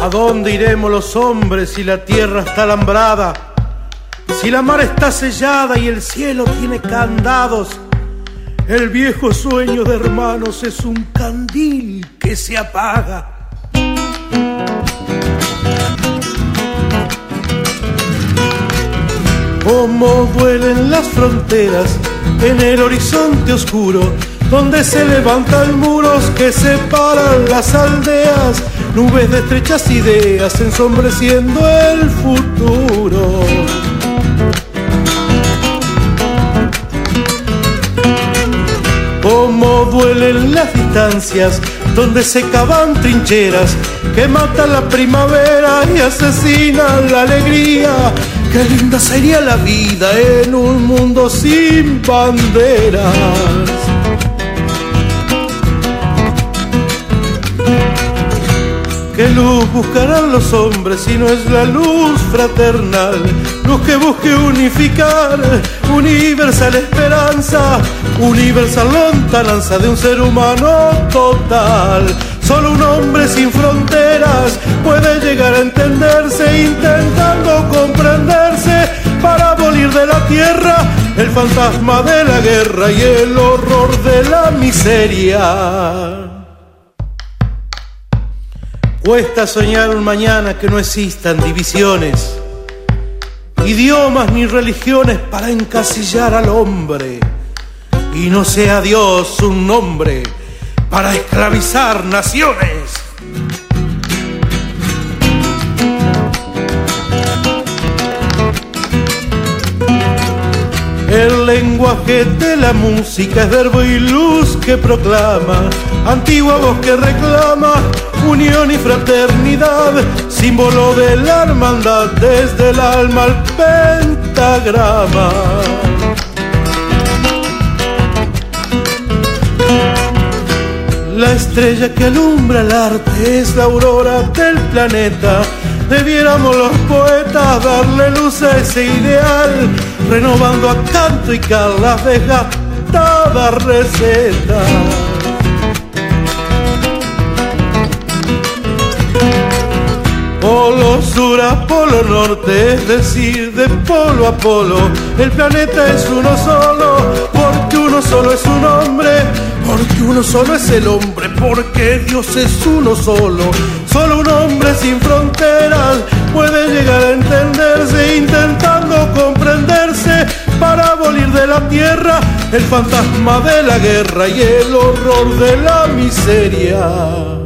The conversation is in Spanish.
¿A dónde iremos los hombres si la tierra está alambrada? Si la mar está sellada y el cielo tiene candados. El viejo sueño de hermanos es un candil que se apaga. Cómo duelen las fronteras en el horizonte oscuro, donde se levantan muros que separan las aldeas, nubes de estrechas ideas ensombreciendo el futuro. Cómo duelen las distancias donde se cavan trincheras que matan la primavera y asesinan la alegría. Qué linda sería la vida en un mundo sin banderas. Buscarán los hombres si no es la luz fraternal? Luz que busque unificar, universal esperanza, universal lontananza de un ser humano total. Solo un hombre sin fronteras puede llegar a entenderse intentando comprenderse para abolir de la tierra el fantasma de la guerra y el horror de la miseria. Cuesta soñar un mañana que no existan divisiones, idiomas ni religiones para encasillar al hombre y no sea Dios un nombre para esclavizar naciones. El lenguaje de la música es verbo y luz que proclama, antigua voz que reclama unión y fraternidad, símbolo de la hermandad desde el alma al pentagrama. La estrella que alumbra el arte es la aurora del planeta. Debiéramos los poetas darle luz a ese ideal, renovando a canto y cal las desgastadas recetas. Polo sur a polo norte, es decir, de polo a polo, el planeta es uno solo, porque uno solo es un hombre, porque uno solo es el hombre, porque Dios es uno solo. Solo un hombre sin fronteras puede llegar a entenderse intentando comprenderse para abolir de la tierra el fantasma de la guerra y el horror de la miseria.